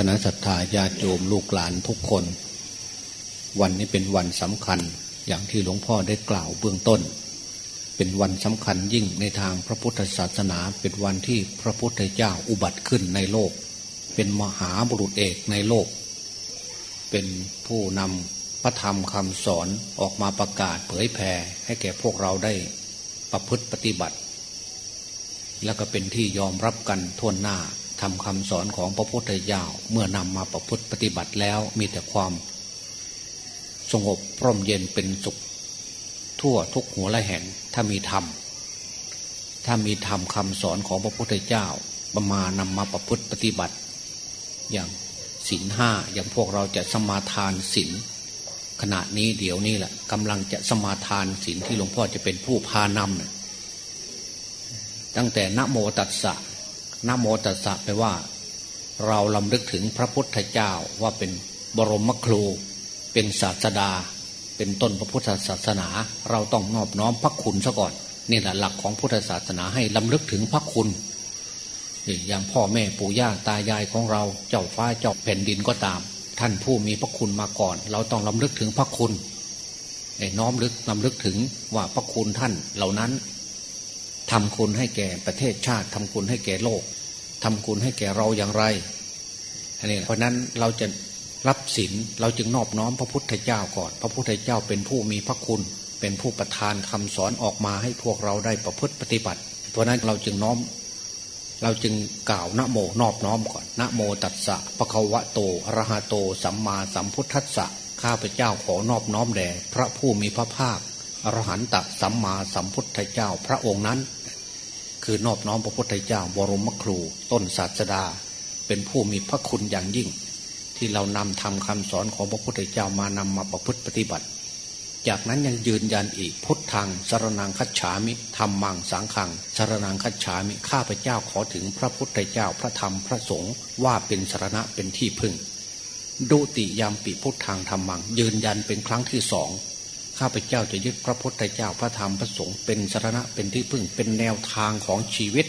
คณะสัตยาญาติโยมลูกหลานทุกคน วันนี้เป็นวันสำคัญอย่างที่หลวงพ่อได้กล่าวเบื้องต้น เป็นวันสำคัญยิ่งในทางพระพุทธศาสนาเป็นวันที่พระพุทธเจ้าอุบัติขึ้นในโลก เป็นมหาบุรุษเอกในโลก เป็นผู้นำพระธรรมคำสอนออกมาประกาศเผยแผ่ให้แก่พวกเราได้ประพฤติปฏิบัติ แล้วก็เป็นที่ยอมรับกันทั่วหน้า ทำคำสอนของพระพุทธเจ้าเมื่อนำมาประพฤติปฏิบัติแล้วมีแต่ความ สงบพร่มเย็นเป็นสุข ทั่วทุกหัวและแห่งถ้ามีธรรมถ้ามีธรรมคำสอนของพระพุทธเจ้าประมานำมาประพฤติปฏิบัติ อย่างศีลห้าอย่างพวกเราจะสมาทานศีลขณะนี้เดี๋ยวนี้แหละกำลังจะสมาทานศีลที่หลวงพ่อจะเป็นผู้พานำนะตั้งแต่นโมตัสสะ นโมตัสสะแปลว่า เราลำลึกถึงพระพุทธเจ้าว่าเป็นบรมครู เป็นศาสดา เป็นต้นพระพุทธศาสนา เราต้องนอบน้อมพระคุณซะก่อนนี่แหละหลักของพุทธศาสนาให้ลำลึกถึงพระคุณอย่างพ่อแม่ปู่ย่าตายายของเราเจ้าฟ้าเจ้าแผ่นดินก็ตาม ท่านผู้มีพระคุณมาก่อน เราต้องลำลึกถึงพระคุณน้อมลึกลำลึกถึงว่าพระคุณท่านเหล่านั้น ทำคุณให้แก่ประเทศชาติทำคุณให้แก่โลกทำคุณให้แก่เราอย่างไรอันนี้เพราะนั้นเราจะรับศีลเราจึงนอบน้อมพระพุทธเจ้าก่อน พระพุทธเจ้าเป็นผู้มีพระคุณ เป็นผู้ประทานคำสอนออกมาให้พวกเราได้ประพฤติปฏิบัติ เพราะนั้นเราจึงน้อม เราจึงกล่าวนะโมนอบน้อมก่อนนะโมตัสสะปะคะวะโตอะระหะโต สัมมาสัมพุทธัสสะข้าพเจ้าขอนอบน้อมแด่พระผู้มีพระภาคอรหันตสัมมาสัมพุทธเจ้าพระองค์นั้น คือนอบน้อมพระพุทธเจ้าบรมครู ต้นศาสดา เป็นผู้มีพระคุณอย่างยิ่ง ที่เรานำทำคำสอนของพระพุทธเจ้ามานำมาประพฤติปฏิบัติ จากนั้นยังยืนยันอีกพุทธังสารนังคัจฉามิธรรมังสังขังสารนังคัจฉามิข้าพเจ้าขอถึงพระพุทธเจ้าพระธรรมพระสงฆ์ว่าเป็นสารณะเป็นที่พึ่ง ดุติยามปีพุทธังธรรมัง ยืนยันเป็นครั้งที่สอง ข้าพเจ้าจะยึดพระพุทธเจ้าพระธรรมพระสงฆ์เป็นสารณะเป็นที่พึ่งเป็นแนวทางของชีวิต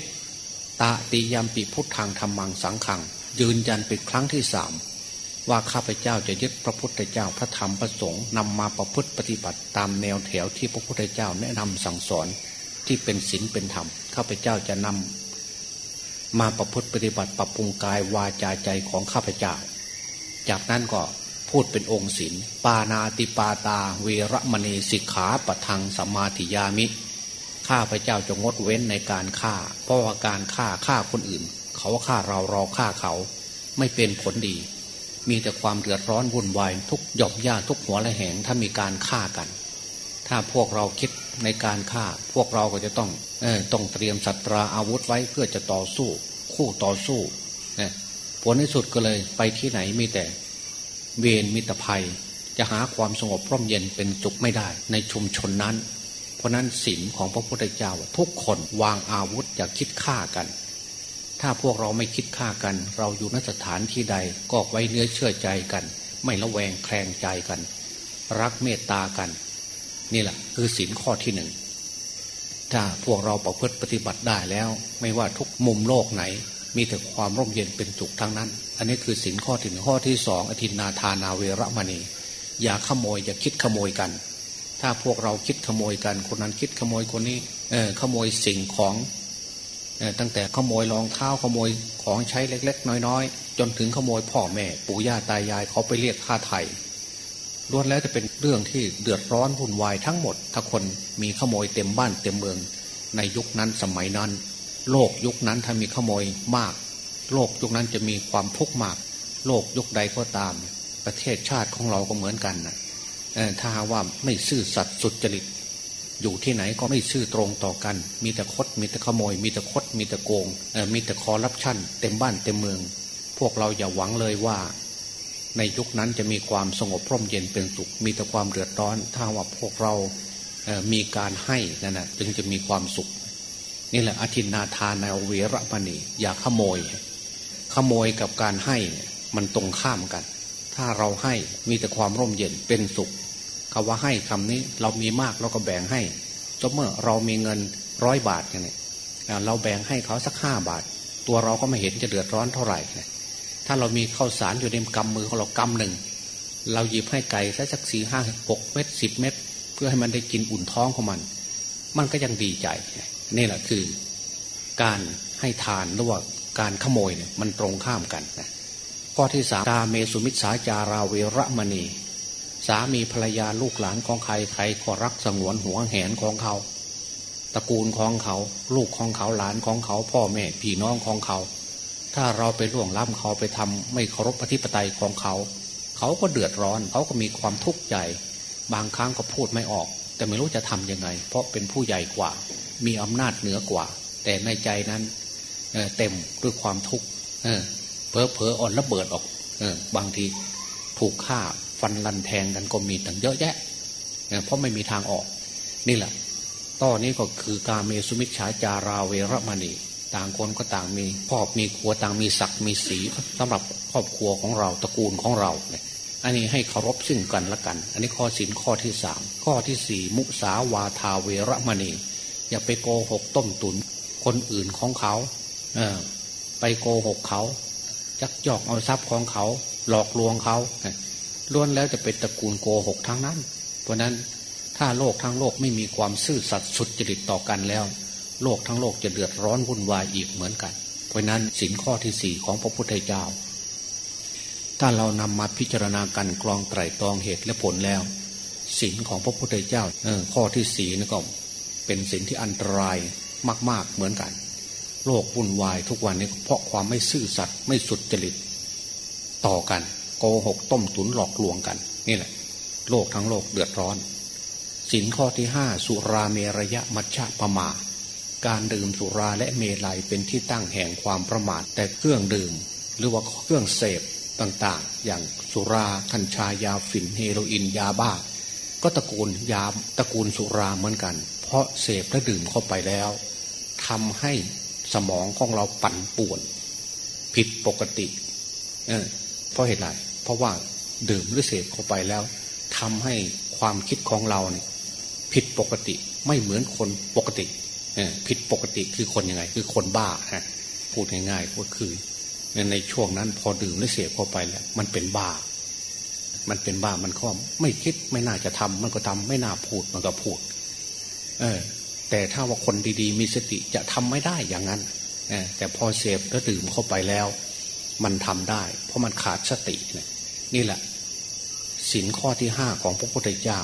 ตาติยามปีพุทธังธรรมังสังขัง ยืนยันเป็นครั้งที่สามว่าข้าพเจ้าจะยึดพระพุทธเจ้าพระธรรมพระสงฆ์นำมาประพฤติปฏิบัติตามแนวแถวที่พระพุทธเจ้าแนะนำสั่งสอนที่เป็นศีลเป็นธรรมข้าพเจ้าจะนำมาประพฤติปฏิบัติปรับปรุงกายวาจาใจของข้าพเจ้า จากนั้นก็ พูดเป็นองค์ศีลปานาติปาตา เวรมณีสิกขาปทังสมาธิยามิ ข้าพระเจ้าจะงดเว้นในการฆ่า เพราะว่าการฆ่าฆ่าคนอื่น เขาฆ่าเราเราฆ่าเขา ไม่เป็นผลดี มีแต่ความเดือดร้อนวุ่นวายทุกหย่อมย่าทุกหัวและแหงถ้ามีการฆ่ากัน ถ้าพวกเราคิดในการฆ่า พวกเราก็จะต้องออต้องเตรียมสัตราอาวุธไว้เพื่อจะต่อสู้ คู่ต่อสู้นี่ยผลที่สุดก็เลยไปที่ไหนมีแต่ เวรมิตรภัย จะหาความสงบร่มเย็นเป็นจุกไม่ได้ในชุมชนนั้น เพราะนั้นศีลของพระพุทธเจ้าทุกคนวางอาวุธอย่าคิดฆ่ากัน ถ้าพวกเราไม่คิดฆ่ากัน เราอยู่นสถานที่ใดก็ไว้เนื้อเชื่อใจกัน ไม่ละแวงแคลงใจกัน รักเมตตากัน นี่แหละคือศีลข้อที่หนึ่งถ้าพวกเราประพฤติปฏิบัติได้แล้ว ไม่ว่าทุกมุมโลกไหน มีแต่ความร่มเย็นเป็นจุกทั้งนั้น อันนี้คือสินข้อที่หนึ่งข้อที่สองอธินาทานาเวรมณี อย่าขโมยอย่าคิดขโมยกัน ถ้าพวกเราคิดขโมยกัน คนนั้นคิดขโมยคนนี้เออขโมยสิ่งของตั้งแต่ขโมยรองเท้าขโมยของใช้เล็ก ๆ น้อยๆ จนถึงขโมยพ่อแม่ ปู่ย่าตายายเขาไปเรียกค่าไถ่ล้วนแล้วจะเป็นเรื่องที่เดือดร้อนวุ่นวายทั้งหมด ถ้าคนมีขโมยเต็มบ้านเต็มเมือง ในยุคนั้นสมัยนั้น โลกยุคนั้นถ้ามีขโมยมาก โลกยุคนั้นจะมีความทุกข์มาก โลกยุคใดก็ตาม ประเทศชาติของเราก็เหมือนกันนะถ้าว่าไม่ซื่อสัตย์สุจริต อยู่ที่ไหนก็ไม่ซื่อตรงต่อกัน มีแต่คดมีแต่ขโมย มีแต่คดมีแต่โกงมีแต่คอรับชั่น เต็มบ้านเต็มเมือง พวกเราอย่าหวังเลยว่า ในยุคนั้นจะมีความสงบพร่มเย็นเป็นสุข มีแต่ความเดือดร้อน ถ้าว่าพวกเรามีการให้นั่นนะจึงจะมีความสุข นี่แหละอธินาทานในเวรมณีอย่าขโมย ขโมยกับการให้มันตรงข้ามกัน ถ้าเราให้มีแต่ความร่มเย็นเป็นสุขคาว่าให้คำนี้เรามีมากเราก็แบ่งให้สมเมื่อเรามีเงินร้อยบาทอย่างนี้เราแบ่งให้เขาสักห้าบาท ตัวเราก็ไม่เห็นจะเดือดร้อนเท่าไหร่ ถ้าเรามีข้าวสารอยู่ในกำมือของเรากำหนึ่ง เราหยิบให้ไก่สักสี่ห้าหกเม็ดสิบเม็ดเพื่อให้มันได้กินอุ่นท้องของมัน มันก็ยังดีใจ นี่แหละคือ การให้ทานหรือว่า การขโมยเนี่ยมันตรงข้ามกันนะข้อที่สามกาเมสุมิสาจาราเวรมณี สามีภรรยาลูกหลานของใครใครก็รักสงวนหัวแหนของเขาตระกูลของเขา ลูกของเขาหลานของเขา พ่อแม่พี่น้องของเขา ถ้าเราไปล่วงล้ำเขาไปทำไม่เคารพปฏิปไตยของเขา เขาก็เดือดร้อน เขาก็มีความทุกข์ใจบางครั้งก็พูดไม่ออก แต่ไม่รู้จะทำยังไง เพราะเป็นผู้ใหญ่กว่า มีอำนาจเหนือกว่า แต่ในใจนั้น เต็มด้วยความทุกข์เพอเพออ่อนระเบิดออกบางทีถูกฆ่าฟันลันแทงกันก็มีตั้งเยอะแยะเพราะไม่มีทางออก นี่แหละต่อนี้ก็คือการเมสุมิชฌาจาราเวรมณีต่างคนก็ต่างมีครอบมีครัวต่างมีศักดิ์มีสีสำหรับครอบครัวของเราตระกูลของเราเนี่ยอันนี้ให้เคารพซึ่งกันและกัน อันนี้ข้อสินข้อที่สามข้อที่สี่มุสาวาทาเวรมณี อย่าไปโกหกต้มตุนคนอื่นของเขา เออ ไปโกหกเขาจักยอกเอาทรัพย์ของเขา หลอกลวงเขาล้วนแล้วจะเป็นตระกูลโกหกทั้งนั้น เพราะนั้นถ้าโลกทั้งโลกไม่มีความซื่อสัตย์สุดจริตต่อกันแล้ว โลกทั้งโลกจะเดือดร้อนวุ่นวายอีกเหมือนกัน เพราะนั้นสินข้อที่สี่ของพระพุทธเจ้า ถ้าเรานำมาพิจารณากันกรองไตรตรองเหตุและผลแล้วสินของพระพุทธเจ้าข้อที่สี่นี่ก็เป็นสินที่อันตรายมาก ๆเหมือนกัน โลกวุ่นวายทุกวันนี้เพราะความไม่ซื่อสัตย์ไม่สุดจริตต่อกัน โกหกต้มตุนหลอกลวงกัน นี่แหละ โลกทั้งโลกเดือดร้อนสินข้อที่ห้าสุราเมรยะมัชฌะปะมา การดื่มสุราและเมลัยเป็นที่ตั้งแห่งความประมาทแต่เครื่องดื่ม หรือว่าเครื่องเสพต่างๆ อย่างสุราคัญชายาฝิ่นเฮโรอีนยาบ้า ก็ตระกูลยาตระกูลสุราเหมือนกัน เพราะเสพและดื่มเข้าไปแล้วทำให้ มองของเราปั่นป่วน ผิดปกติ เออเพราะเหตุไรเพราะว่าดื่มหรือเสพเข้าไปแล้วทำให้ความคิดของเราเนี่ยผิดปกติไม่เหมือนคนปกติเออผิดปกติคือคนยังไง คือคนบ้าฮะพูดง่ายๆก็คือในช่วงนั้นพอดื่มหรือเสพเข้าไปแล้ว มันเป็นบ้า มันเป็นบ้ามันก็ไม่คิดไม่น่าจะทำมันก็ทำไม่น่าพูดมันก็พูด เออ แต่ถ้าว่าคนดีๆ มีสติจะทำไม่ได้อย่างนั้นแต่พอเสพแล้วดื่มเข้าไปแล้ว มันทำได้ เพราะมันขาดสตินี่แหละสินข้อที่ห้าของพระพุทธเจ้า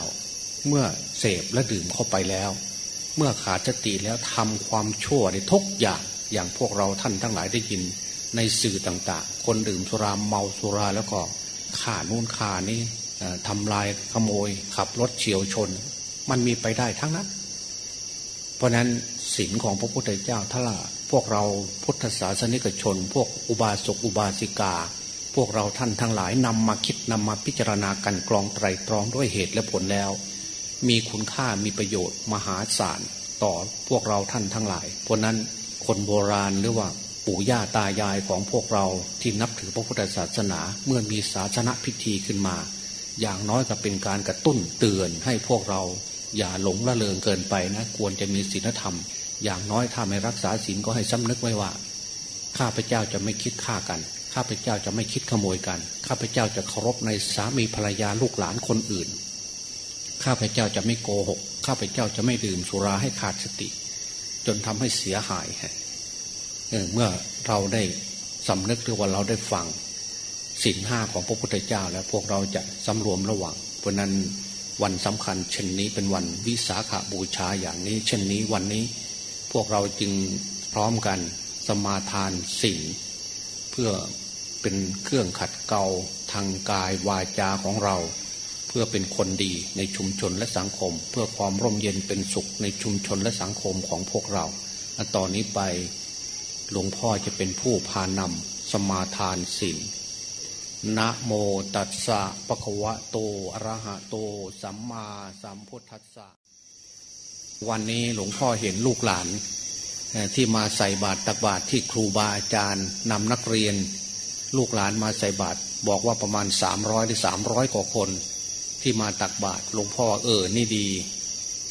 เมื่อเสพและดื่มเข้าไปแล้ว เมื่อขาดสติแล้วทำความชั่วในทุกอย่างอย่างพวกเราท่านทั้งหลายได้ยินในสื่อต่างๆ คนดื่มสุราเมาสุราแล้วก็ข่านู่นข่านี่ทำลายขโมย ขับรถเฉียวชน มันมีไปได้ทั้งนั้น ราะนั้นศีลของพระพุทธเจ้าถ้าพวกเราพุทธศาสนิกชน พวกอุบาสกอุบาสิกา พวกเราท่านทั้งหลายนำมาคิดนำมาพิจารณากันกรองไตรตรองด้วยเหตุและผลแล้ว มีคุณค่ามีประโยชน์มหาศาลต่อพวกเราท่านทั้งหลาย เพราะนั้นคนโบราณหรือว่าปู่ย่าตายายของพวกเราที่นับถือพระพุทธศาสนาเมื่อมีศาสนพิธีขึ้นมา อย่างน้อยก็เป็นการกระตุ้นเตือนให้พวกเรา อย่าหลงละเลงเกินไปนะ ควรจะมีศีลธรรม อย่างน้อยถ้าไม่รักษาศีลก็ให้สำนึกไว้ว่า ข้าพเจ้าจะไม่คิดฆ่ากัน ข้าพเจ้าจะไม่คิดขโมยกัน ข้าพเจ้าจะเคารพในสามีภรรยาลูกหลานคนอื่น ข้าพเจ้าจะไม่โกหก ข้าพเจ้าจะไม่ดื่มสุราให้ขาดสติ จนทำให้เสียหายเเมื่อเราได้สำนึกหรือว่าเราได้ฟังศีลห้าของพระพุทธเจ้าแล้วพวกเราจะสำรวมระวังเพราะนั้น วันสำคัญ เช่นนี้เป็นวันวิสาขาบูชาอย่างนี้ เช่นนี้วันนี้ พวกเราจึงพร้อมกันสมาทานสิ่งเพื่อเป็นเครื่องขัดเกลาทางกายวาจาของเรา เพื่อเป็นคนดีในชุมชนและสังคม เพื่อความร่มเย็นเป็นสุขในชุมชนและสังคมของพวกเราตอนนี้ไปหลวงพ่อจะเป็นผู้พานำสมาทานสิ่ง นะโมตัสสะปะคะวะโตอะระหะโต สัมมาสัมพุทธัสสะวันนี้หลวงพ่อเห็นลูกหลาน ที่มาใส่บาตรตักบาตรที่ครูบาอาจารย์นำนักเรียน ลูกหลานมาใส่บาตรบอกว่าประมาณสามร้อยหรือสามร้อยกว่าคน ที่มาตักบาตรหลวงพ่อเออนี่ดี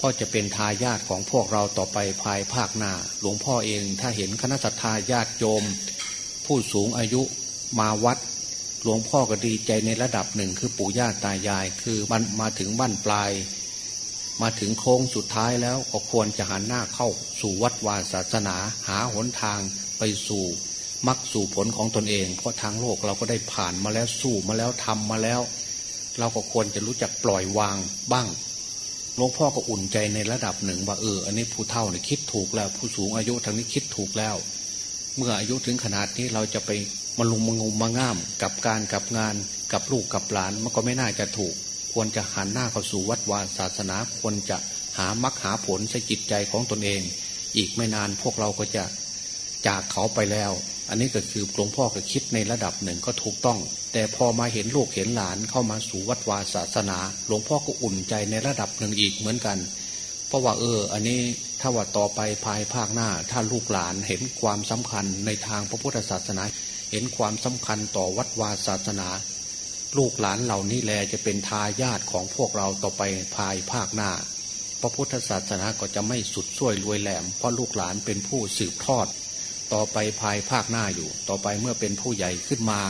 พ่อจะเป็นทายาทของพวกเราต่อไปภายภาคหน้า หลวงพ่อเองถ้าเห็นคณะสัตยาญาติโยม ผู้สูงอายุมาวัด หลวงพ่อก็ดีใจในระดับหนึ่งคือปู่ย่าตายาย คือมันมาถึงบ้านปลาย มาถึงโค้งสุดท้ายแล้วก็ควรจะหันหน้าเข้าสู่วัดวาศาสนา หาหนทางไปสู่มักสู่ผลของตนเอง เพราะทางโลกเราก็ได้ผ่านมาแล้วสู้มาแล้วทำมาแล้ว เราก็ควรจะรู้จักปล่อยวางบ้างหลวงพ่อก็อุ่นใจในระดับหนึ่งว่าเอออันนี้ผู้เฒ่าเนี่ยคิดถูกแล้ว ผู้สูงอายุทางนี้คิดถูกแล้ว เมื่ออายุถึงขนาดนี้เราจะไป มาลุมมางมมาง่าม กับการกับงานกับลูกกับหลานมันก็ไม่น่าจะถูก ควรจะหันหน้าเข้าสู่วัดวาศาสนาควรจะหามรรคหาผลใส่จิตใจของตนเอง อีกไม่นานพวกเราก็จะจากเขาไปแล้ว อันนี้ก็คือหลวงพ่อก็คิดในระดับหนึ่งก็ถูกต้อง แต่พอมาเห็นลูกเห็นหลานเข้ามาสู่วัดวาศาสนา หลวงพ่อก็อุ่นใจในระดับหนึ่งอีกเหมือนกัน เพราะว่าเออ อันนี้ถ้าว่าต่อไปภายภาคหน้า ถ้าลูกหลานเห็นความสำคัญในทางพระพุทธศาสนา เห็นความสำคัญต่อวัดวาศาสนา ลูกหลานเหล่านี้แลจะเป็นทายาทของพวกเราต่อไปภายภาคหน้า พระพุทธศาสนาก็จะไม่สุดส้วยรวยแหลม เพราะลูกหลานเป็นผู้สืบทอด ต่อไปภายภาคหน้าอยู่ ต่อไปเมื่อเป็นผู้ใหญ่ขึ้นมา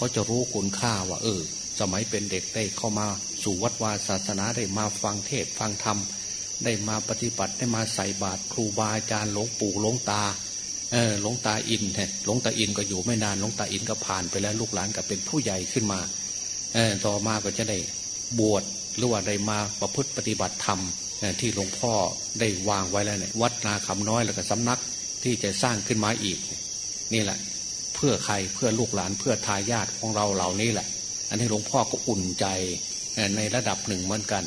ก็จะรู้คุณค่าว่าเออ สมัยเป็นเด็กได้เข้ามาสู่วัดวาศาสนาได้มาฟังเทศฟังธรรมได้มาปฏิบัติได้มาใส่บาตรครูบาอาจารย์หลวงปู่หลวงตา เออหลวงตาอินแท้หลวงตาอินก็อยู่ไม่นานหลวงตาอินก็ผ่านไปแล้วลูกหลานก็เป็นผู้ใหญ่ขึ้นมาเออต่อมาก็จะได้บวชหรือว่าได้มาประพฤติปฏิบัติธรรมที่หลวงพ่อได้วางไว้แล้วเนี่ยวัดนาคำน้อยแล้วก็สำนักที่จะสร้างขึ้นมาอีก นี่แหละ เพื่อใครเพื่อลูกหลานเพื่อทายาทของเราเหล่านี้แหละ อันนี้หลวงพ่อก็อุ่นใจในระดับหนึ่งเหมือนกัน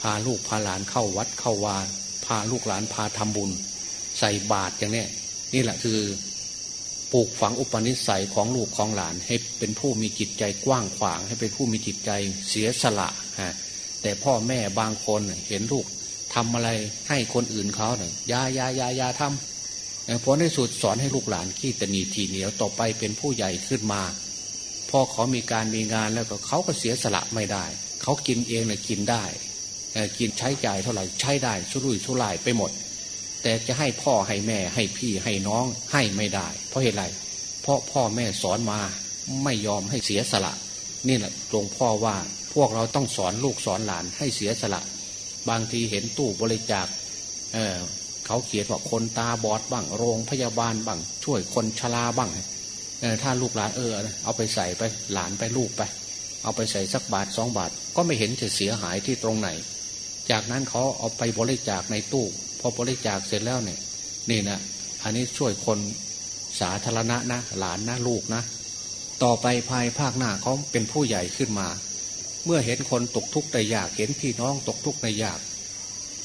พาลูกพาหลานเข้าวัดเข้าวาพาลูกหลานพาทำบุญ ใส่บาตรอย่างนี้ นี่แหละคือปลูกฝังอุปนิสัยของลูกของหลาน ให้เป็นผู้มีจิตใจกว้างขวาง ให้เป็นผู้มีจิตใจเสียสละฮะแต่พ่อแม่บางคนเห็นลูกทำอะไรให้คนอื่นเขาเนี่ยยายายายาทำผลในสุดสอนให้ลูกหลานขี้ตนีทีเหนียวต่อไปเป็นผู้ใหญ่ขึ้นมาพอเขามีการมีงานแล้วก็เขาก็เสียสละไม่ได้ เขากินเองเนี่ยกินได้กินใช้จ่ายเท่าไหร่ใช้ได้ชุรุ่ยชุร่ายไปหมด แต่จะให้พ่อให้แม่ให้พี่ให้น้องให้ไม่ได้ เพราะเหตุไร เพราะพ่อแม่สอนมาไม่ยอมให้เสียสละ นี่แหละหลวงพ่อว่าพวกเราต้องสอนลูกสอนหลานให้เสียสละ บางทีเห็นตู้บริจาคเเขาเขียนว่าคนตาบอดบ้างโรงพยาบาลบ้างช่วยคนชราบ้างถ้าลูกหลานเออ เอาไปใส่ไปหลานไปลูกไป เอาไปใส่สักบาทสองบาท ก็ไม่เห็นจะเสียหายที่ตรงไหน จากนั้นเขาเอาไปบริจาคในตู้ พอบริจาคเสร็จแล้วเนี่ย นี่นะอันนี้ช่วยคนสาธารณะนะหลานนะลูกนะ ต่อไปภายภาคหน้าเขาเป็นผู้ใหญ่ขึ้นมา เมื่อเห็นคนตกทุกข์ได้ยากเห็นพี่น้องตกทุกข์ได้ยาก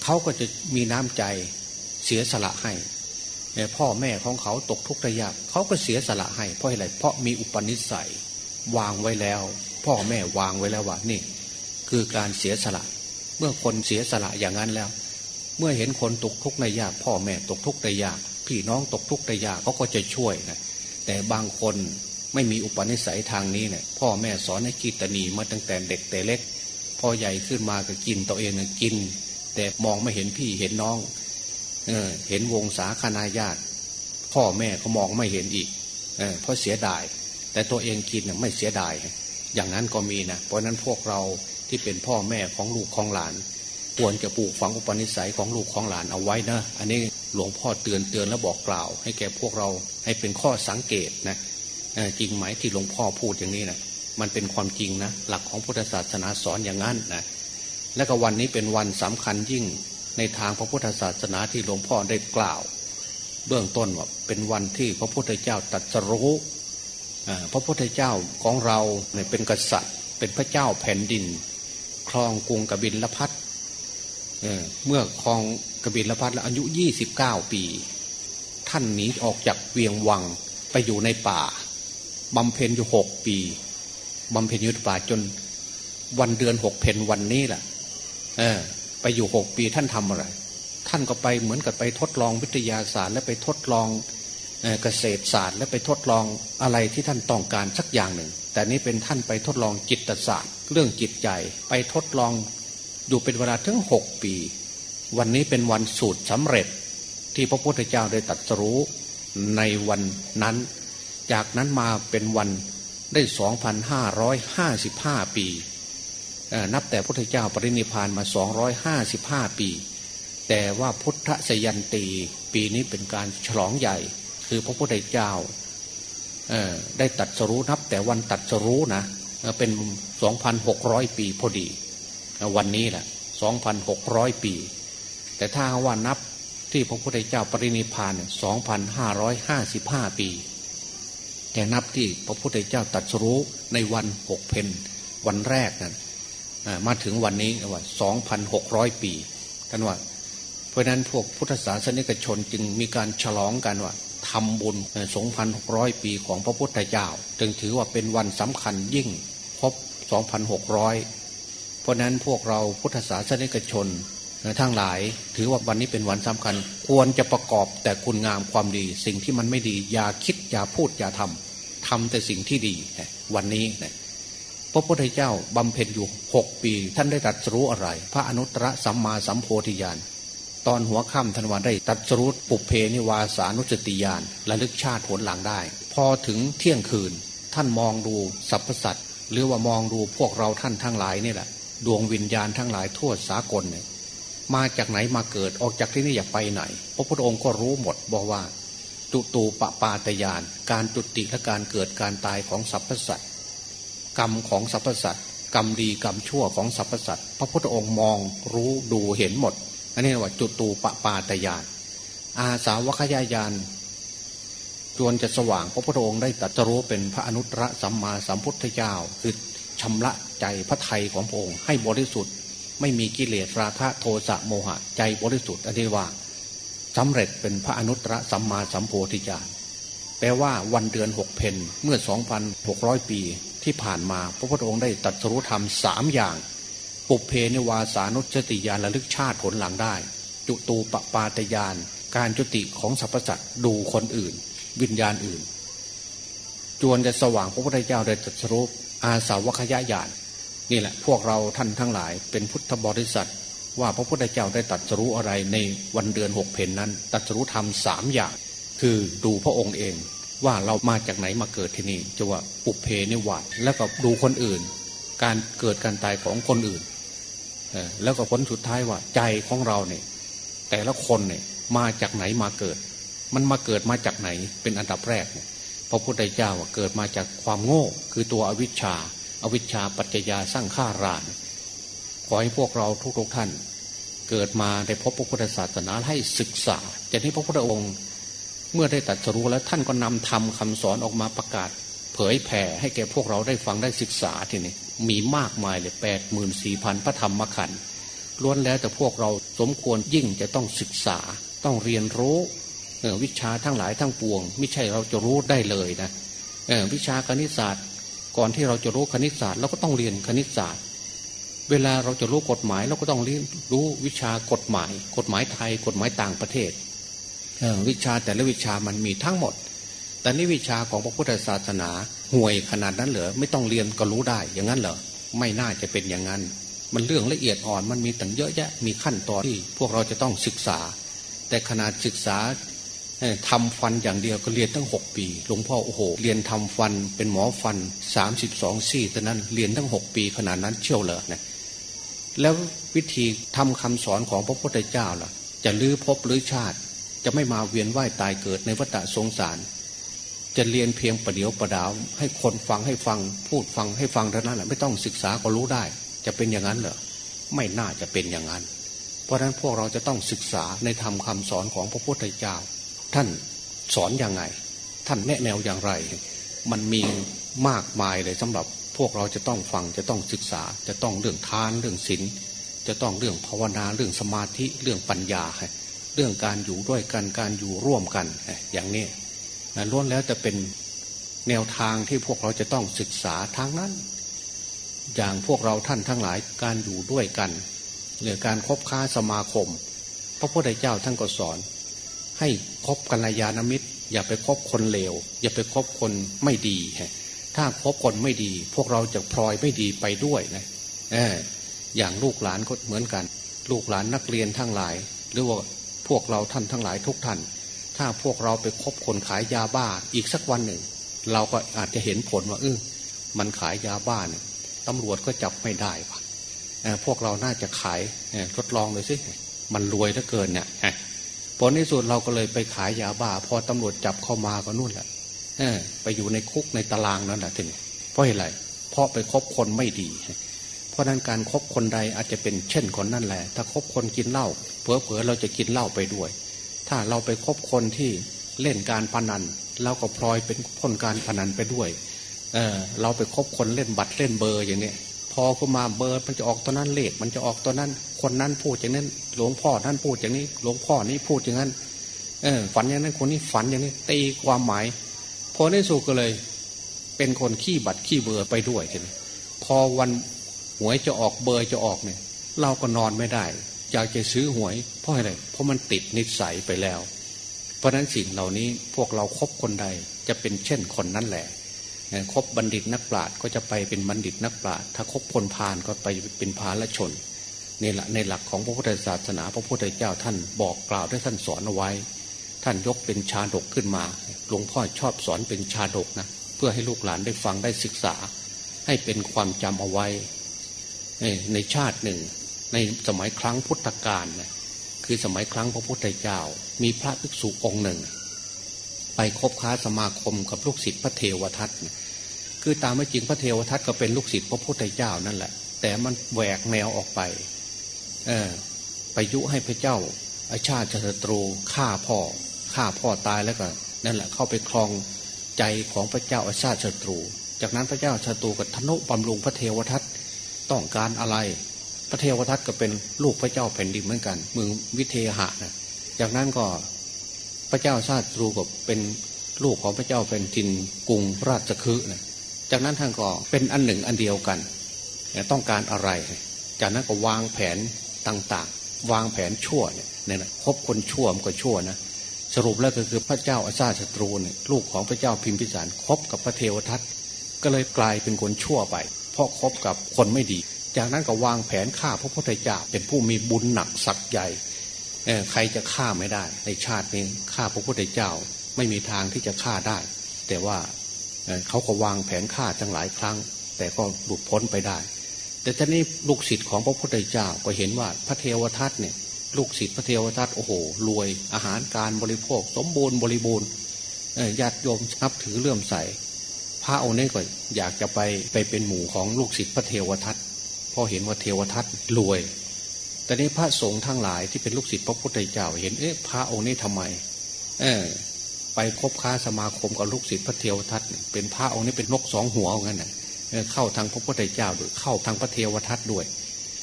เขาก็จะมีน้ำใจเสียสละให้พ่อแม่ของเขาตกทุกข์ได้ยากเขาก็เสียสละให้เพราะอะไรเพราะมีอุปนิสัยวางไว้แล้ว พ่อแม่วางไว้แล้วว่านี่ คือการเสียสละ เมื่อคนเสียสละอย่างนั้นแล้ว เมื่อเห็นคนตกทุกข์ได้ยาก พ่อแม่ตกทุกข์ได้ยาก พี่น้องตกทุกข์ได้ยากเขาก็จะช่วยนะแต่บางคนไม่มีอุปนิสัยทางนี้เนี่ยพ่อแม่สอนให้กิตนีมาตั้งแต่เด็กแต่เล็กพอใหญ่ขึ้นมาก็กินตัวเองกิน แต่มองไม่เห็นพี่เห็นน้องเเห็นวงศาคณาญาติ พ่อแม่เขามองไม่เห็นอีกเเพราะเสียดาย แต่ตัวเองกินไม่เสียดาย อย่างนั้นก็มีนะเพราะนั้นพวกเราที่เป็นพ่อแม่ของลูกของหลาน ควรจะปลูกฝังอุปนิสัยของลูกของหลานเอาไว้นะอันนี้หลวงพ่อเตือนเตือนและบอกกล่าว ให้แก่พวกเราให้เป็นข้อสังเกตนะจริงไหมที่หลวงพ่อพูดอย่างนี้นะมันเป็นความจริงนะหลักของพุทธศาสนาสอนอย่างนั้นนะและก็วันนี้เป็นวันสำคัญยิ่งในทางพระพุทธศาสนาที่หลวงพ่อได้กล่าว เบื้องต้นว่าเป็นวันที่พระพุทธเจ้าตรัสรู้พระพุทธเจ้าของเราเนี่ยเป็นกษัตริย์ เป็นพระเจ้าแผ่นดิน ครองกรุงกบิลพัท เเมื่อครองกบิลพัทแล้วอายุยี่สิบเก้าปี ท่านหนีออกจากเวียงวังไปอยู่ในป่าบำเพ็ญอยู่หกปีบำเพ็ญอยู่ในป่าจนวันเดือนหกเพนวันนี้แหละไปอยู่หกปีท่านทำอะไร ท่านก็ไปเหมือนกับไปทดลองวิทยาศาสตร์ และไปทดลองเกษตรศาสตร์ และไปทดลองอะไรที่ท่านต้องการสักอย่างหนึ่ง แต่นี้เป็นท่านไปทดลองจิตศาสตร์ เรื่องจิตใจ ไปทดลอง อยู่เป็นเวลาถึงหกปี วันนี้เป็นวันสูตรสำเร็จ ที่พระพุทธเจ้าได้ตรัสรู้ในวันนั้น จากนั้นมาเป็นวันได้สองพันห้าร้อยห้าสิบห้าปี นับแต่พุทธเจ้าปรินิพานมาสองร้อยห้าสิบห้าปี แต่ว่าพุทธสยันตีปีนี้เป็นการฉลองใหญ่ คือพระพุทธเจ้าได้ตัดสรู้นับแต่วันตัดสรู้นะเป็นสองพันหกร้อยปีพอดี วันนี้แหละสองพันหกร้อยปี แต่ถ้าว่านับที่พระพุทธเจ้าปรินิพานสองพันห้าร้อยห้าสิบห้าปี แต่นับที่พระพุทธเจ้าตัดสรู้ในวันหกเพนวันแรกนั้นมาถึงวันนี้ว่าสองพันหกร้อยปีท่านว่า เพราะนั้นพวกพุทธศาสนิกชนจึงมีการฉลองกันว่าทำบุญสองพันหกร้อยปีของพระพุทธเจ้า จึงถือว่าเป็นวันสำคัญยิ่งครบสองพันหกร้อย ราะนั้นพวกเราพุทธศาสนิกชนทั้งหลายถือว่าวันนี้เป็นวันสำคัญ ควรจะประกอบแต่คุณงามความดี สิ่งที่มันไม่ดี อย่าคิดอย่าพูดอย่าทำทำแต่สิ่งที่ดีวันนี้นะพระพุทธเจ้าบำเพ็ญอยู่หกปี ท่านได้ตรัสรู้อะไร พระอนุตตรสัมมาสัมโพธิญาณตอนหัวค่ำท่านวันได้ตรัสรู้ปุเพนิวาสานุสติญาณระลึกชาติผลหลังได้ พอถึงเที่ยงคืน ท่านมองดูสรรพสัตว์หรือว่ามองดูพวกเราท่านทั้งหลายนี่แหละ ดวงวิญญาณทั้งหลายทั่วสากลเนี่ยมาจากไหนมาเกิดออกจากที่นี่อย่าไปไหน พระพุทธองค์ก็รู้หมดบอกว่าตุตูปปาตยาน การจุติและการเกิดการตายของสรรพสัตว์กรรมของสรรพสัตว์กรรมดีกรรมชั่วของสรรพสัตว์พระพุทธองค์มองรู้ดูเห็นหมด อันนี้ว่าจุตูปปาตยาน อาสาวคยายานจวนจะสว่างพระพุทธองค์ได้ตรัสรู้เป็นพระอนุตตรสัมมาสัมพุทธเจ้าคือชำระ ใจพระไทยของพระองค์ให้บริสุทธิ์ ไม่มีกิเลสราคะโทสะโมหะ ใจบริสุทธิ์อันนี้ว่าสำเร็จเป็นพระอนุตตรสัมมาสัมโพธิญาณแปลว่าวันเดือนหกเพนเมื่อสองพันหกร้อยปีที่ผ่านมา พระพุทธองค์ได้ตัดสรุธรรมสามอย่าง ปุเพนิวาสานุสติญาณระลึกชาติผลหลังได้ จุตูปปาตยาน การจุติของสรรพสัตว์ดูคนอื่น วิญญาณอื่น จวนจะสว่างพระพุทธเจ้าได้ตัดสรุปอาสาวคยะญาณ นี่แหละพวกเราท่านทั้งหลายเป็นพุทธบริษัท ว่าพระพุทธเจ้าได้ตัดสู้อะไรในวันเดือนหกเพนนั้น ตัดสู้ทำสามอย่าง คือดูพระองค์เอง ว่าเรามาจากไหนมาเกิดที่นี่จะว่าอุเพนิวาดแล้วก็ดูคนอื่น การเกิดการตายของคนอื่นแล้วก็ผลสุดท้ายว่าใจของเราเนี่ย แต่ละคนเนี่ยมาจากไหนมาเกิด มันมาเกิดมาจากไหนเป็นอันดับแรกพระพุทธเจ้าเกิดมาจากความโง่คือตัวอวิชชา อวิชชาปัจจยาสร้างข้าราน ขอให้พวกเราทุกๆท่าน เกิดมาได้พบพระพุทธศาสนาให้ศึกษาจะนี้พระพุทธองค์เมื่อได้ตัดสรู้แล้วท่านก็นำทำคำสอนออกมาประกาศ เผยแผ่ให้แก่พวกเราได้ฟังได้ศึกษาทีนี้มีมากมายเลยแปดหมื่นสี่พันพระธรรมขันธ์ล้วนแล้วแต่พวกเราสมควรยิ่งจะต้องศึกษา ต้องเรียนรู้วิชาทั้งหลายทั้งปวง ไม่ใช่เราจะรู้ได้เลยนะวิชาคณิตศาสตร์ ก่อนที่เราจะรู้คณิตศาสตร์เราก็ต้องเรียนคณิตศาสตร์ เวลาเราจะรู้กฎหมายเราก็ต้องเรียนรู้วิชากฎหมาย กฎหมายไทย กฎหมายต่างประเทศวิชาแต่ละวิชามันมีทั้งหมด แต่นี่วิชาของพระพุทธศาสนาห่วยขนาดนั้นเหรอไม่ต้องเรียนก็รู้ได้อย่างนั้นเหรอไม่น่าจะเป็นอย่างนั้น มันเรื่องละเอียดอ่อนมันมีตั้งเยอะแยะมีขั้นตอนที่พวกเราจะต้องศึกษา แต่ขนาดศึกษา ทำฟันอย่างเดียวก็เรียนตั้งหกปี หลวงพ่อโอ้โห เรียนทำฟันเป็นหมอฟันสามสิบสองซี่แต่นั้นเรียนตั้งหกปีขนาดนั้นเชี่ยวเลยนะแล้ววิธีทำคำสอนของพระพุทธเจ้าล่ะ จะลื้อพบลื้อชาติ จะไม่มาเวียนว่ายตายเกิดในวัฏสงสาร จะเรียนเพียงประเดียวประดาว ให้คนฟังให้ฟัง พูดฟังให้ฟังเท่านั้นแหละไม่ต้องศึกษาก็รู้ได้ จะเป็นอย่างนั้นเหรอไม่น่าจะเป็นอย่างนั้น เพราะฉะนั้นพวกเราจะต้องศึกษาในธรรมคาสอนของพระพุทธเจ้า ท่านสอนอย่างไง ท่านแนะแนวอย่างไร มันมีมากมายเลยสำหรับพวกเราจะต้องฟังจะต้องศึกษา จะต้องเรื่องทานเรื่องศีลจะต้องเรื่องภาวนาเรื่องสมาธิเรื่องปัญญา เรื่องการอยู่ด้วยกันการอยู่ร่วมกันอย่างนี้ล้วนแล้วจะเป็นแนวทางที่พวกเราจะต้องศึกษาทางนั้น อย่างพวกเราท่านทั้งหลายการอยู่ด้วยกันหรือการคบค้าสมาคม พระพุทธเจ้าท่านก็สอน ให้คบกัลยาณมิตร อย่าไปคบคนเลว อย่าไปคบคนไม่ดีถ้าคบคนไม่ดี พวกเราจะพลอยไม่ดีไปด้วยนะอย่างลูกหลานก็เหมือนกัน ลูกหลานนักเรียนทั้งหลาย หรือว่าพวกเราท่านทั้งหลายทุกท่าน ถ้าพวกเราไปคบคนขายยาบ้าอีกสักวันหนึ่ง เราก็อาจจะเห็นผลว่าเออมันขายยาบ้าเนี่ยตำรวจก็จับไม่ได้ปะพวกเราน่าจะขายทดลองเลยสิมันรวยเหลือเกินเนี่ย ผลในสุดเราก็เลยไปขายยาบ้า พอตำรวจจับเข้ามาก็นู่นแหละไปอยู่ในคุกในตารางนั่นแหละทีนี้เพราะอะไรเพราะไปคบคนไม่ดี เพราะนั้นการครบคนใดอาจจะเป็นเช่นคนนั่นแหละ ถ้าคบคนกินเหล้าเผลอๆเราจะกินเหล้าไปด้วย ถ้าเราไปคบคนที่เล่นการพนันเราก็พลอยเป็นคนการพนันไปด้วยเเราไปคบคนเล่นบัตรเล่นเบอร์อย่างนี้ อขึ้นมาเบอร์มันจะออกตัวนั้นเลขมันจะออกตัวนั้น คนนั้นพูดอย่างนั้น หลวงพ่อท่านพูดอย่างนี้ หลวงพ่อนี่พูดอย่างนั้น เออ ฝันอย่างนั้นคนนี้ฝันอย่างนี้ ตีความหมายพอในสุก็เลย เป็นคนขี้บัตรขี้เบอร์ไปด้วยทีนี้พอวันหวยจะออกเบอร์จะออกเนี่ย เราก็นอนไม่ได้อยากจะซื้อหวยเพราะอะไรเพราะมันติดนิสัยไปแล้ว เพราะนั้นสิ่งเหล่านี้พวกเราครบคนใดจะเป็นเช่นคนนั้นแหละ คบบัณฑิตนักปราชญ์ก็จะไปเป็นบัณฑิตนักปราชญ์ถ้าคบคนพาลก็ไปเป็นพาลชนนี่แหละในหลักของพระพุทธศาสนา พระพุทธเจ้าท่านบอกกล่าวได้ท่านสอนเอาไว้ ท่านยกเป็นชาดกขึ้นมาหลวงพ่อชอบสอนเป็นชาดกนะเพื่อให้ลูกหลานได้ฟังได้ศึกษา ให้เป็นความจำเอาไว้ ในชาติหนึ่ง ในสมัยครั้งพุทธกาลนะคือสมัยครั้งพระพุทธเจ้า มีพระภิกษุองค์หนึ่ง ไปคบค้าสมาคมกับลูกศิษย์พระเทวทัตคือตามไม่จริงพระเทวทัตก็เป็นลูกศิษย์พระพุทธเจ้านั่นแหละ แต่มันแหวกแนวออกไป เออไปยุให้พระเจ้าอาชาติศัตรูฆ่าพ่อฆ่าพ่อตายแล้วก็นั่นแหละเข้าไปคลองใจของพระเจ้าอาชาติศัตรู จากนั้นพระเจ้าศัตรูก็ทนุบำรุงพระเทวทัตต้องการอะไร พระเทวทัตก็เป็นลูกพระเจ้าแผ่นดินเหมือนกัน มือวิเทหะนะจากนั้นก็ พระเจ้าชาติรูก็เป็นลูกของพระเจ้าเป็นทินกรุงราชคฤห์นะจากนั้นท่านก็เป็นอันหนึ่งอันเดียวกัน ต้องการอะไร จากนั้นก็วางแผนต่างๆ วางแผนชั่วเนี่ยนะคบคนชั่วมันก็ชั่วนะสรุปแล้วก็คือพระเจ้าอาซาศัตรูเนี่ยลูกของพระเจ้าพิมพิสารคบกับพระเทวทัตก็เลยกลายเป็นคนชั่วไป เพราะคบกับคนไม่ดี จากนั้นก็วางแผนฆ่าพระพุทธเจ้าเป็นผู้มีบุญหนักศักย์ใหญ่ ใครจะฆ่าไม่ได้ ในชาตินี้ฆ่าพระพุทธเจ้า ไม่มีทางที่จะฆ่าได้ แต่ว่าเขาก็วางแผนฆ่าทั้งหลายครั้ง แต่ก็หลุดพ้นไปได้ แต่ทีนี้ลูกศิษย์ของพระพุทธเจ้าก็เห็นว่าพระเทวทัตเนี่ยลูกศิษย์พระเทวทัตโอ้โหรวย อาหารการบริโภค สมบูรณ์บริบูรณ์ญาติโยมนับถือเลื่อมใสพระองค์นี้ก็อยากจะไปไปเป็นหมู่ของลูกศิษย์พระเทวทัตพอเห็นว่าเทวทัตรวย แต่นี้พระสงฆ์ทั้งหลายที่เป็นลูกศิษย์พระพุทธเจ้าเห็นเอ๊ะพระองค์นี้ทำไม เออไปคบค้าสมาคมกับลูกศิษย์พระเทวทัตเป็นพระองค์นี้เป็นนกสองหัวงั้นน่ะเข้าทางพระพุทธเจ้าด้วยเข้าทางพระเทวทัตด้วย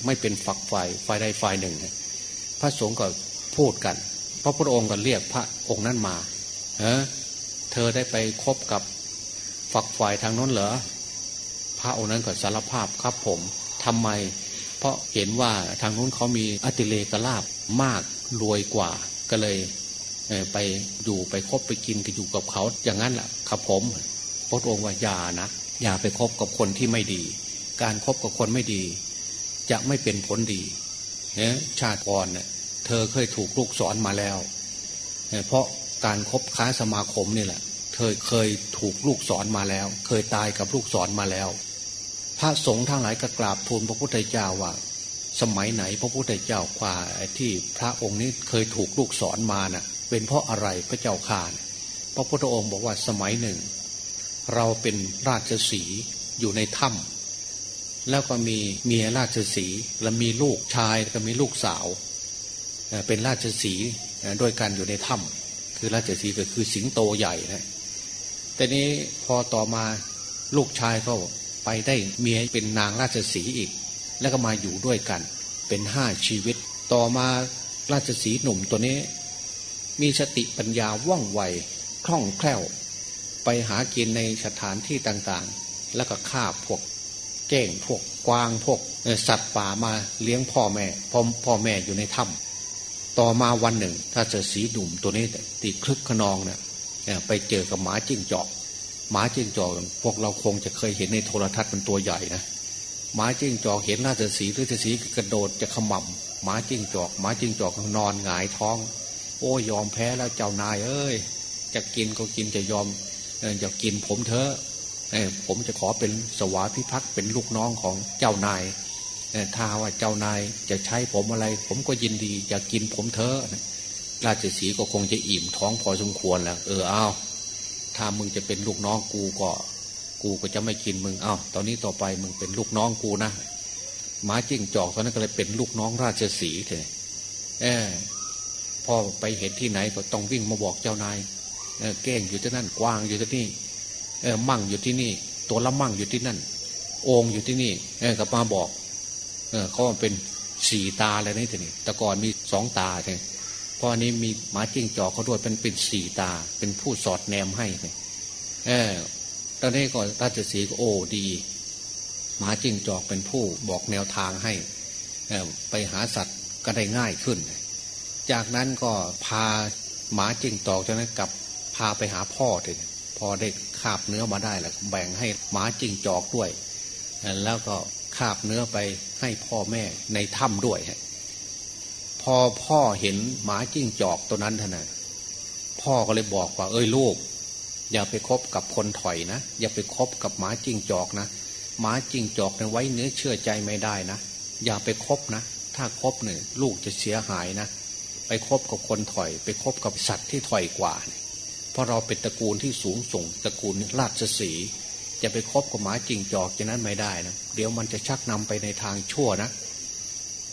ไม่เป็นฝักฝ่ายฝ่ายใดฝ่ายหนึ่ง พระสงฆ์ก็พูดกัน พระพุทธองค์ก็เรียกพระองค์นั้นมาเออเธอได้ไปคบกับฝักฝ่ายทางน้นเหรอพระองค์นั้นก็สารภาพครับผมทำไม ราะเห็นว่าทางนู้นเขามีอติเลกลาบมากรวยกว่าก็เลยไปอยู่ไปคบไปกินไปอยู่กับเขาอย่างนั้นแหละครับผมพระองค์ว่าอย่านะอย่าไปคบกับคนที่ไม่ดี การครบกับคนไม่ดี จะไม่เป็นผลดีเนี่ยชาติก่อนเนี่ยเธอเคยถูกลูกสอนมาแล้ว เพราะการครบค้าสมาคมนี่แหละ เธอเคยถูกลูกสอนมาแล้ว เคยตายกับลูกสอนมาแล้ว พระสงฆ์ทั้งหลายก็กราบทูลพระพุทธเจ้าว่า สมัยไหนพระพุทธเจ้าควาที่พระองค์นี้เคยถูกลูกสอนมานะ่ะ เป็นเพราะอะไรพระเจ้าข่านพระพุทธองค์บอกว่าสมัยหนึ่ง เราเป็นราชสีอยู่ในถ้ำแล้วก็มีเมียราชสีและมีลูกชายก็มีลูกสาว เป็นราชสีโดยกันอยู่ในถ้ำคือราชสีก็คือสิงโตใหญ่นะแต่นี้พอต่อมาลูกชายเขา ไปได้เมียเป็นนางราชสีอีก แล้วก็มาอยู่ด้วยกัน เป็นห้าชีวิต ต่อมาราชสีหนุ่มตัวนี้ มีสติปัญญาว่องไวคล่องแคล่ว ไปหากินในสถานที่ต่างๆ แล้วก็ฆ่าพวกเก้งพวกกวางพวกสัตว์ป่ามาเลี้ยงพ่อแม่พ่อพ่อแม่อยู่ในถ้ำต่อมาวันหนึ่ง ถ้าจะสีหนุ่มตัวนี้ตีคลึกขนองเนี่ยไปเจอกับหมาจิ้งจอก หมาจิ้งจอกพวกเราคงจะเคยเห็นในโทรทัศน์มันตัวใหญ่นะหมาจิ้งจอกเห็นราชสีหราชสีกระโดดจะขมำหมาจิ้งจอกหมาจิ้งจอกนอนหงายท้อง โอ้ยอมแพ้แล้วเจ้านายเอ้ย จะกินก็กินจะยอมอย่ากินผมเถอะผมจะขอเป็นสวาพิพักษ์เป็นลูกน้องของเจ้านายถ้าว่าเจ้านายจะใช้ผมอะไร ผมก็ยินดีอย่ากินผมเถอะราชสีก็คงจะอิ่มท้องพอสมควรแล้วเออเอา ถ้ามึงจะเป็นลูกน้องกูก็กูก็จะไม่กินมึง เอาตอนนี้ต่อไปมึงเป็นลูกน้องกูนะหมาจิ้งจอกตอนนั้นก็เลยเป็นลูกน้องราชสีเลยเออพอไปเห็นที่ไหนก็ต้องวิ่งมาบอกเจ้านายเออเก้งอยู่ที่นั่นกวางอยู่ที่นี่เอมั่งอยู่ที่นี่ ตัวละมั่งอยู่ที่นั่น องอยู่ที่นี่เอกับมาบอกเอเขาเป็นสี่ตาอะไรนี่ทีนี้แต่ก่อนมีสองตาใช่ พอนี้มีหมาจิ้งจอกเขาด้วยเป็นเป็นสี่ตา เป็นผู้สอดแนมให้เออตอนนี้ก็ราชสีก็โอ้ดีหมาจิ้งจอกเป็นผู้บอกแนวทางให้ไปหาสัตว์ก็ได้ง่ายขึ้น จากนั้นก็พาหมาจิ้งจอกจากนั้นกลับพาไปหาพ่อเลยพอได้คาบเนื้อมาได้แล้วแบ่งให้หมาจิ้งจอกด้วย แล้วก็คาบเนื้อไปให้พ่อแม่ในถ้ำด้วย พอพ่อเห็นหมาจิ้งจอกตัวนั้นท่านะพ่อก็เลยบอกว่า เอ้ยลูก อย่าไปคบกับคนถอยนะ อย่าไปคบกับหมาจิ้งจอกนะหมาจิ้งจอกเนี่ยไว้เนื้อเชื่อใจไม่ได้นะ อย่าไปคบนะ ถ้าคบเนี่ยลูกจะเสียหายนะ ไปคบกับคนถอย ไปคบกับสัตว์ที่ถอยกว่าเพราะเราเป็นตระกูลที่สูงส่งตระกูลราชสีจะไปคบกับหมาจิ้งจอกจะนั้นไม่ได้นะ เดี๋ยวมันจะชักนำไปในทางชั่วนะ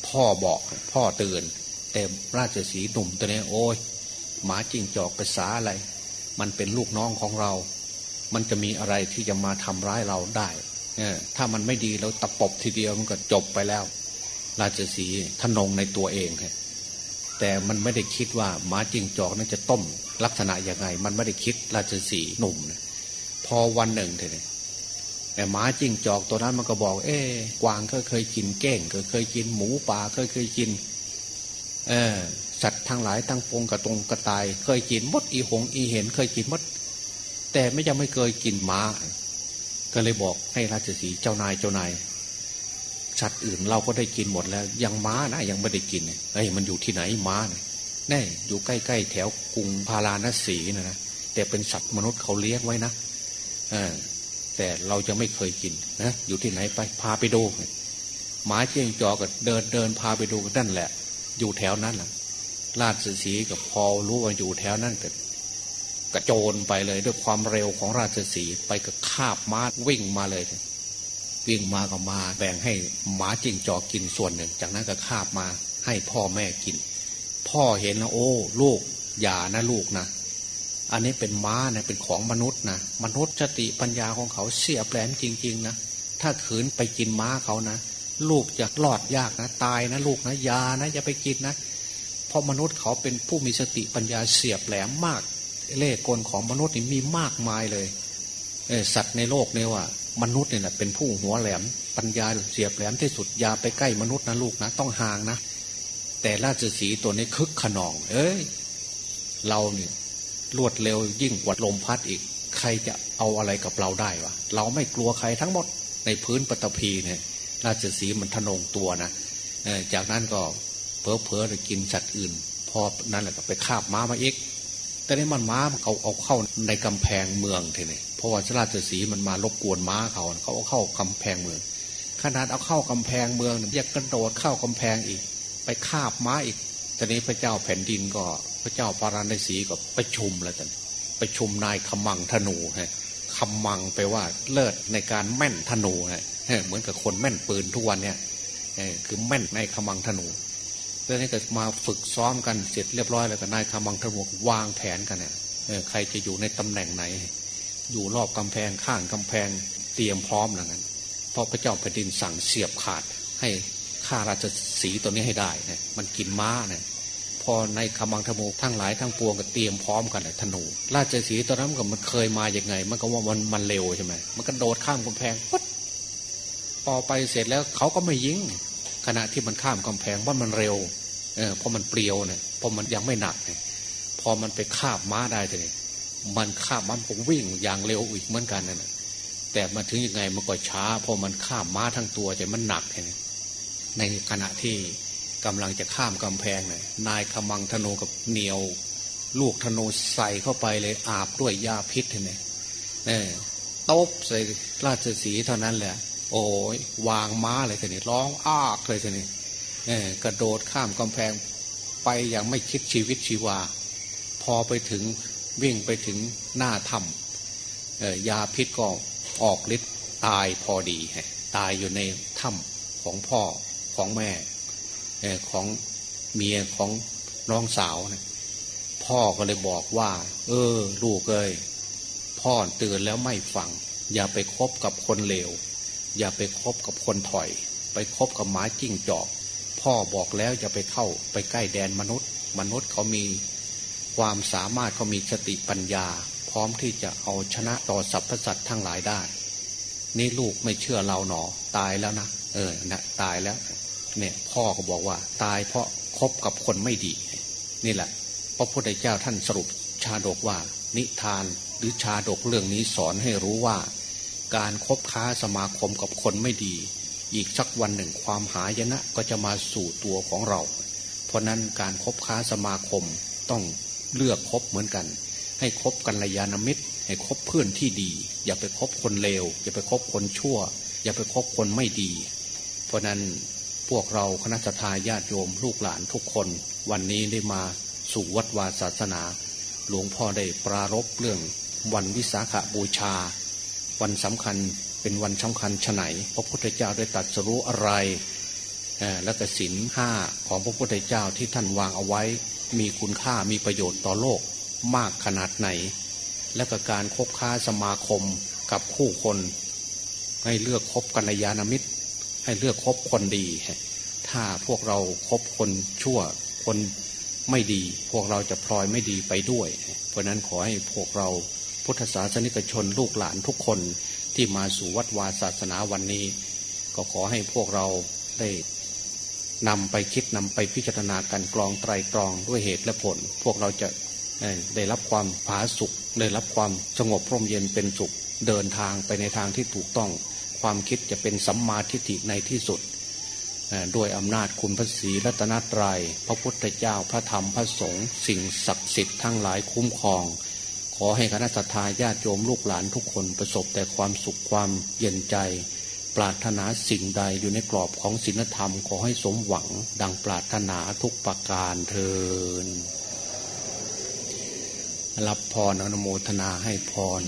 พ่อบอกพ่อเตือน แต่ราชสีหนุ่มตัวนี้โอ้ยหมาจิ้งจอกภาษาอะไร มันเป็นลูกน้องของเรา มันจะมีอะไรที่จะมาทำร้ายเราได้ถ้ามันไม่ดีแล้วตะปบทีเดียวมันก็จบไปแล้ว ราชสีทนงในตัวเองแต่มันไม่ได้คิดว่าหมาจิ้งจอกนั้นจะต้มลักษณะยังไง มันไม่ได้คิดราชสีหนุ่มนะพอวันหนึ่งเถอะแต่หมาจิ้งจอกตัวนั้นมันก็บอก เอ๊กวางก็เคยกินเก้งก็เคยกินหมูป่าเคยเคยกิน สัตว์ทั้งหลายทั้งปงกระตงกระต่าย เคยกินมดอีหงอีเห็น เคยกินมด แต่ไม่ยังไม่เคยกินม้า ก็เลยบอกให้ราชสีเจ้านายเจ้านายสัตว์อื่นเราก็ได้กินหมดแล้ว ยังม้านะยังไม่ได้กินเฮ้มันอยู่ที่ไหนม้าเนี่ยแน่อยู่ใกล้ๆแถวกรุงพาราณสีนะนะแต่เป็นสัตว์มนุษย์เขาเลี้ยงไว้นะอแต่เราจะไม่เคยกินนะอยู่ที่ไหนไปพาไปดูหมาเจียงจอก็เดินเดินพาไปดูกันนั่นแหละ อยู่แถวนั้นแหละราชสีกับพอรู้ว่าอยู่แถวนั้นแต่กระโจนไปเลยด้วยความเร็วของราชสีไปกับคาบม้าวิ่งมาเลย วิ่งมาก็มาแบ่งให้หมาจิงจอกกินส่วนหนึ่ง จากนั้นก็คาบมาให้พ่อแม่กิน พ่อเห็นแล้วโอ้ ลูกอย่านะลูกนะอันนี้เป็นม้านะเป็นของมนุษย์นะมนุษย์สติปัญญาของเขาเสียแปลนจริง ๆ นะถ้าขืนไปกินม้าเขานะ ลูกจะรอดยากนะ ตายนะลูกนะยานะอย่าไปกินนะ เพราะมนุษย์เขาเป็นผู้มีสติปัญญาเสียบแหลมมาก เล่กลของมนุษย์นี่มีมากมายเลยเสัตว์ในโลกเนี่ยว่า มนุษย์เนี่ยเป็นผู้หัวแหลม ปัญญาเสียบแหลมที่สุดยาไปใกล้มนุษย์นะลูกนะต้องห่างนะแต่ราชสีตัวนี้คึกขนอง เอ้ย เราเนี่ยรวดเร็วยิ่งกว่าลมพัดอีก ใครจะเอาอะไรกับเราได้วะ เราไม่กลัวใครทั้งหมดในพื้นปฐพีเนี่ย ราชสีมันทนงตัวนะจากนั้นก็เพอเพอจะกินสัตว์อื่น พอนั่นแหละก็ไปคาบม้ามาอีก แต่ในมันม้าเขาเอาเข้าในกำแพงเมืองทีนี้เพราะว่าราชสีมันมารบกวนม้าเขาเขาเอาเข้ากำแพงเมือง ขนาดเอาเข้ากำแพงเมืองยากกระโดดเข้ากำแพงอีก ไปคาบม้าอีกตอนนี้พระเจ้าแผ่นดินก็พระเจ้าปาราณสีก็ประชุมแล้วจันประชุมนายขมังธนูฮะขมังไปว่าเลิศในการแม่นธนูฮะ เหมือนกับคนแม่นปืนทุกวันเนี่ยคือแม่นในขมังธนูแล้วนี่ก็มาฝึกซ้อมกันเสร็จเรียบร้อยแล้วก็นายคำบังทวกวางแผนกันเนี่ยใครจะอยู่ในตำแหน่งไหน อยู่รอบกำแพงข้างกำแพงเตรียมพร้อมแล้วกันเพราะพระเจ้าแผ่นดินสั่งเสียบขาดให้ข้าราชสีตัวนี้ให้ได้เนี่ยมันกินม้าเนี่ยพอในคำบังทโมทั้งหลายทั้งปวงก็เตรียมพร้อมกันเลยธนู ราชสีตัวนั้นก็มันเคยมาอย่างไง มันก็ว่ามันมันเร็วใช่ไหมมันก็โดดข้ามกำแพงปุ๊บ พอไปเสร็จแล้วเขาก็ไม่ยิงขณะที่มันข้ามกำแพงว่ามันเร็วเออพอมันเปรียวเนี่ยเพอมันยังไม่หนักเนี่ยพอมันไปคาบม้าได้เลยมันคาบมันผมวิ่งอย่างเร็วอีกเหมือนกันนั่นแต่มาถึงยังไงมันก็ช้าพอมันข้ามม้าทั้งตัวใจมันหนักเนี่ยในขณะที่กำลังจะข้ามกำแพงเนี่ยนายขมังธนูกับเหนียว ลูกธนูใส่เข้าไปเลยอาบด้วยยาพิษเนี่ยเออตบใส่ราชสีเท่านั้นแหละ โอ้ยวางม้าเลยทีนี้ร้องอ้ากเลยทีนี้กระโดดข้ามกำแพงไปอย่างไม่คิดชีวิตชีวา พอไปถึงวิ่งไปถึงหน้าถ้ำยาพิษก็ออกฤทธิ์ตายพอดี ตายอยู่ในถ้ำของพ่อของแม่ของเมียของน้องสาวนะพ่อก็เลยบอกว่า เออ ลูกเอ้ยพ่อตื่นแล้วไม่ฟัง อย่าไปคบกับคนเลว อย่าไปคบกับคนถอย ไปคบกับหมาจิ้งจอก พ่อบอกแล้วอย่าไปเข้าไปใกล้แดนมนุษย์ มนุษย์เขามีความสามารถเขามีสติปัญญา พร้อมที่จะเอาชนะต่อสรรพสัตว์ทั้งหลายได้ นี่ลูกไม่เชื่อเราหนอ ตายแล้วนะเออนะตายแล้ว เนี่ยพ่อก็บอกว่า ตายเพราะคบกับคนไม่ดี นี่แหละพระพุทธเจ้าท่านสรุปชาดกว่า นิทานหรือชาดกเรื่องนี้สอนให้รู้ว่า การครบค้าสมาคมกับคนไม่ดี อีกสักวันหนึ่งความหายนะก็จะมาสู่ตัวของเรา เพราะนั้นการครบค้าสมาคมต้องเลือกคบเหมือนกัน ให้คบกันระยาณมิตร ให้คบเพื่อนที่ดี อย่าไปคบคนเลวอย่าไปคบคนชั่ว อย่าไปคบคนไม่ดี เพราะนั้นพวกเราคณะทาญาติโยมลูกหลานทุกคน วันนี้ได้มาสู่วัดวาศาสนา หลวงพ่อได้ปรารบเรื่องวันวิสาขาบูชา วันสำคัญเป็นวันสำคัญฉไหนพระพุทธเจ้าได้ตัดสรู้อะไรและกสินห้าของพระพุทธเจ้าที่ท่านวางเอาไว้ มีคุณค่ามีประโยชน์ต่อโลกมากขนาดไหน และก็การคบค้าสมาคมกับคู่คน ให้เลือกคบกัลยาณมิตร ให้เลือกคบคนดี ถ้าพวกเราครบคนชั่วคนไม่ดี พวกเราจะพลอยไม่ดีไปด้วย เพราะนั้นขอให้พวกเรา พุทธศาสนิกชนลูกหลานทุกคนที่มาสู่วัดวาศาสนาวันนี้ ก็ขอให้พวกเราได้นำไปคิดนำไปพิจารณาการกรองไตรตรองด้วยเหตุและผล พวกเราจะได้รับความผาสุข ได้รับความสงบพร่มเย็นเป็นสุข เดินทางไปในทางที่ถูกต้อง ความคิดจะเป็นสัมมาทิฏฐิในที่สุดด้วยอำนาจคุณพระศรีรัตนตรยัย พระพุทธเจ้าพระธรรมพระสงฆ์สิ่งศักดิ์สิทธิ์ทั้งหลายคุ้มครอง อให้คณะสัตยาญาติโยมลูกหลานทุกคนประสบแต่ความสุขความเย็นใจ ปรารถนาสิ่งใดอยู่ในกรอบของศีลธรรมขอให้สมหวัง ดังปรารถนาทุกประการเทินรับพรอนโมทนาให้พร